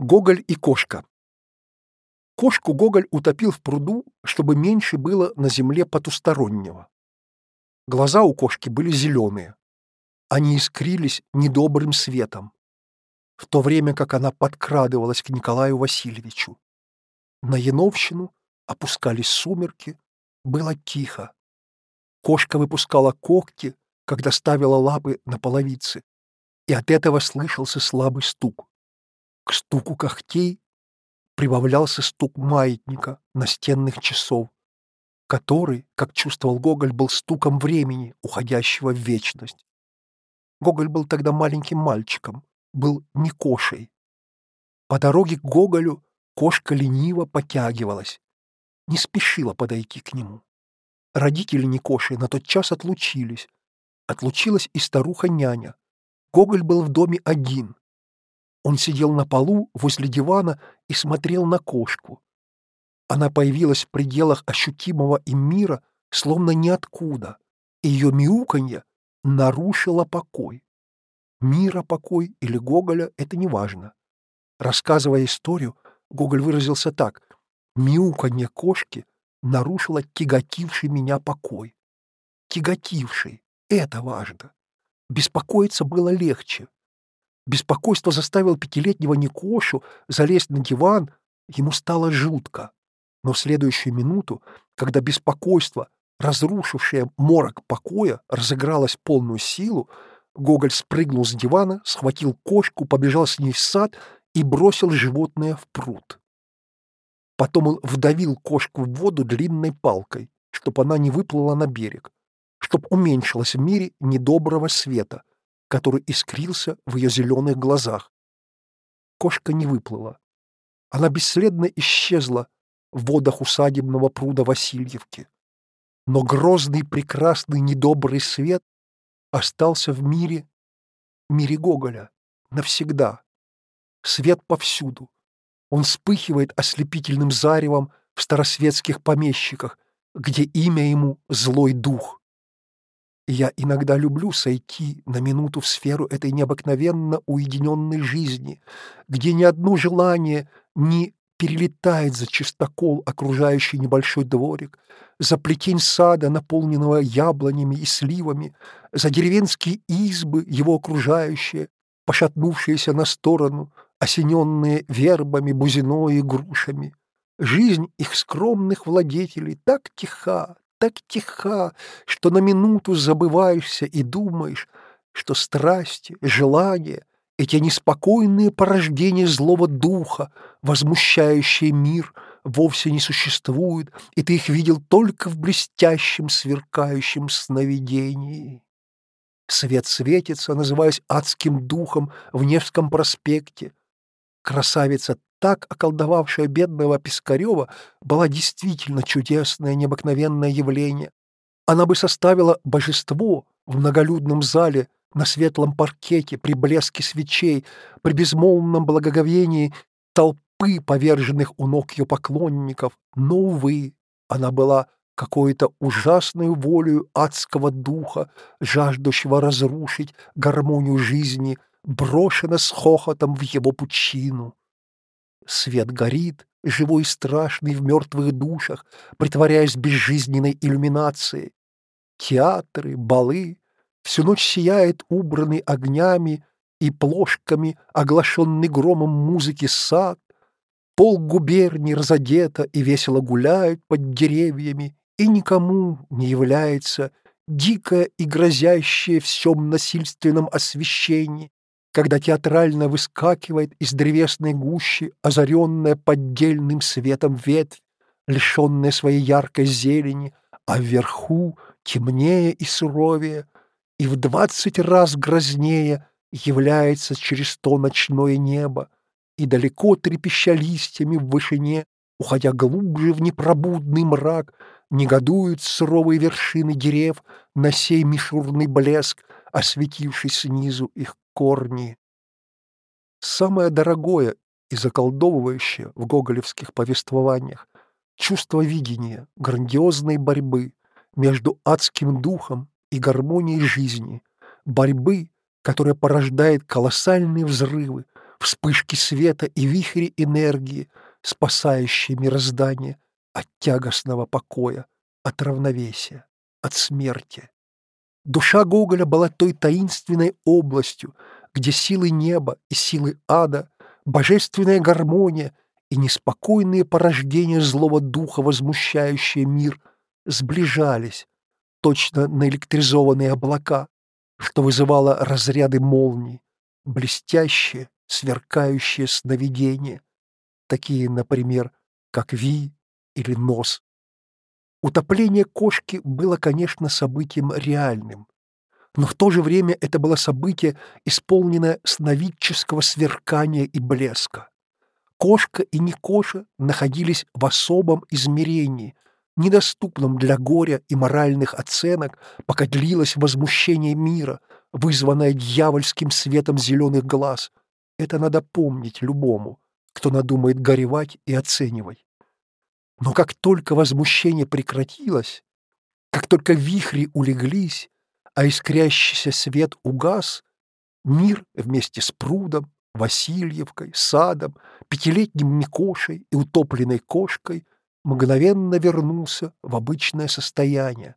Гоголь и кошка. Кошку Гоголь утопил в пруду, чтобы меньше было на земле потустороннего. Глаза у кошки были зеленые. Они искрились недобрым светом, в то время как она подкрадывалась к Николаю Васильевичу. На Яновщину опускались сумерки, было тихо. Кошка выпускала когти, когда ставила лапы на половицы, и от этого слышался слабый стук. К стуку когтей прибавлялся стук маятника настенных часов, который, как чувствовал Гоголь, был стуком времени, уходящего в вечность. Гоголь был тогда маленьким мальчиком, был не кошей. По дороге к Гоголю кошка лениво потягивалась, не спешила подойти к нему. Родители Никоши на тот час отлучились. Отлучилась и старуха-няня. Гоголь был в доме один. Он сидел на полу возле дивана и смотрел на кошку. Она появилась в пределах ощутимого им мира, словно ниоткуда, и ее мяуканье нарушило покой. Мира покой или Гоголя — это не важно. Рассказывая историю, Гоголь выразился так. «Мяуканье кошки нарушило тяготивший меня покой». Тяготивший — это важно. Беспокоиться было легче. Беспокойство заставило пятилетнего Никошу залезть на диван, ему стало жутко. Но в следующую минуту, когда беспокойство, разрушившее морок покоя, разыгралось полную силу, Гоголь спрыгнул с дивана, схватил кошку, побежал с ней в сад и бросил животное в пруд. Потом он вдавил кошку в воду длинной палкой, чтобы она не выплыла на берег, чтобы уменьшилось в мире недоброго света, который искрился в ее зеленых глазах. Кошка не выплыла. Она бесследно исчезла в водах усадебного пруда Васильевки. Но грозный, прекрасный, недобрый свет остался в мире, мире Гоголя, навсегда. Свет повсюду. Он вспыхивает ослепительным заревом в старосветских помещиках, где имя ему — злой дух я иногда люблю сойти на минуту в сферу этой необыкновенно уединенной жизни, где ни одно желание не перелетает за чистокол, окружающий небольшой дворик, за плетень сада, наполненного яблонями и сливами, за деревенские избы, его окружающие, пошатнувшиеся на сторону, осененные вербами, бузиной и грушами. Жизнь их скромных владетелей так тиха, так тиха, что на минуту забываешься и думаешь, что страсти, желания, эти неспокойные порождения злого духа, возмущающие мир, вовсе не существуют, и ты их видел только в блестящем, сверкающем сновидении. Свет светится, называясь адским духом в Невском проспекте. Красавица так околдовавшая бедного Пискарева, была действительно чудесное, необыкновенное явление. Она бы составила божество в многолюдном зале, на светлом паркете, при блеске свечей, при безмолвном благоговении толпы поверженных у ног ее поклонников. Но, увы, она была какой-то ужасной волею адского духа, жаждущего разрушить гармонию жизни, брошена с хохотом в его пучину. Свет горит, живой страшный в мертвых душах, притворяясь безжизненной иллюминацией. Театры, балы, всю ночь сияет убранный огнями и плошками, оглашенный громом музыки сад. Пол губернии разодета и весело гуляет под деревьями, и никому не является дикое и грозящее всем насильственном освещении, когда театрально выскакивает из древесной гущи, озаренная поддельным светом ветвь, лишенная своей яркой зелени, а вверху темнее и суровее, и в двадцать раз грознее является через то ночное небо, и далеко трепеща листьями в вышине, уходя глубже в непробудный мрак, негодуют суровые вершины дерев на сей мишурный блеск, осветивший снизу их корни. Самое дорогое и заколдовывающее в гоголевских повествованиях чувство видения, грандиозной борьбы между адским духом и гармонией жизни, борьбы, которая порождает колоссальные взрывы, вспышки света и вихри энергии, спасающие мироздание от тягостного покоя, от равновесия, от смерти. Душа Гоголя была той таинственной областью, где силы неба и силы ада, божественная гармония и неспокойные порождения злого духа, возмущающие мир, сближались, точно наэлектризованные облака, что вызывало разряды молний, блестящие, сверкающие сновидения, такие, например, как Ви или Нос. Утопление кошки было, конечно, событием реальным, но в то же время это было событие, исполненное сновидческого сверкания и блеска. Кошка и Никоша находились в особом измерении, недоступном для горя и моральных оценок, пока длилось возмущение мира, вызванное дьявольским светом зеленых глаз. Это надо помнить любому, кто надумает горевать и оценивать. Но как только возмущение прекратилось, как только вихри улеглись, а искрящийся свет угас, мир вместе с прудом, Васильевкой, садом, пятилетним Микошей и утопленной кошкой мгновенно вернулся в обычное состояние,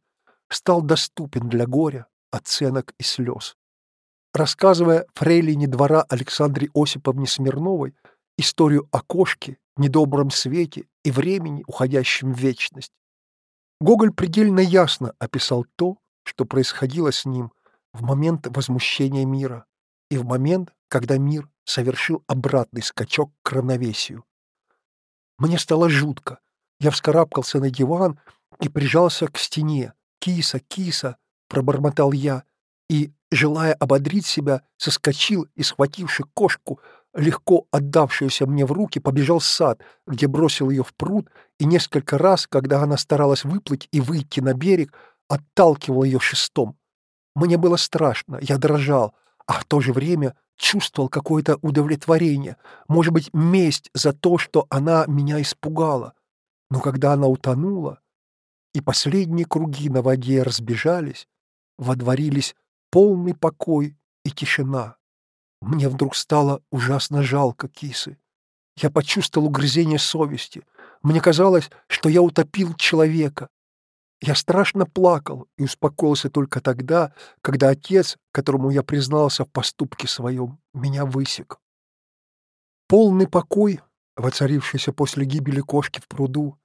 стал доступен для горя, оценок и слез. Рассказывая фрейлине двора Александре Осиповне Смирновой историю о кошке, недобром свете и времени, уходящем в вечность, Гоголь предельно ясно описал то, что происходило с ним в момент возмущения мира и в момент, когда мир совершил обратный скачок к равновесию. Мне стало жутко. Я вскарабкался на диван и прижался к стене. «Киса, киса!» — пробормотал я, и, желая ободрить себя, соскочил и, схвативши кошку, легко отдавшуюся мне в руки, побежал в сад, где бросил ее в пруд, и несколько раз, когда она старалась выплыть и выйти на берег, отталкивал ее шестом. Мне было страшно, я дрожал, а в то же время чувствовал какое-то удовлетворение, может быть, месть за то, что она меня испугала. Но когда она утонула, и последние круги на воде разбежались, водворились полный покой и тишина. Мне вдруг стало ужасно жалко кисы. Я почувствовал угрызение совести. Мне казалось, что я утопил человека. Я страшно плакал и успокоился только тогда, когда отец, которому я признался в поступке своем, меня высек. Полный покой, воцарившийся после гибели кошки в пруду,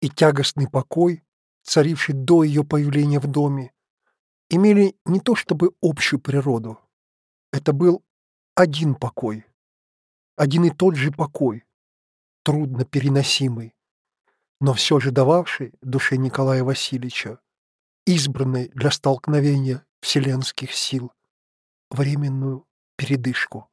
и тягостный покой, царивший до ее появления в доме, имели не то чтобы общую природу. Это был один покой, один и тот же покой, трудно переносимый, но все же дававший душе Николая Васильевича, избранной для столкновения вселенских сил, временную передышку.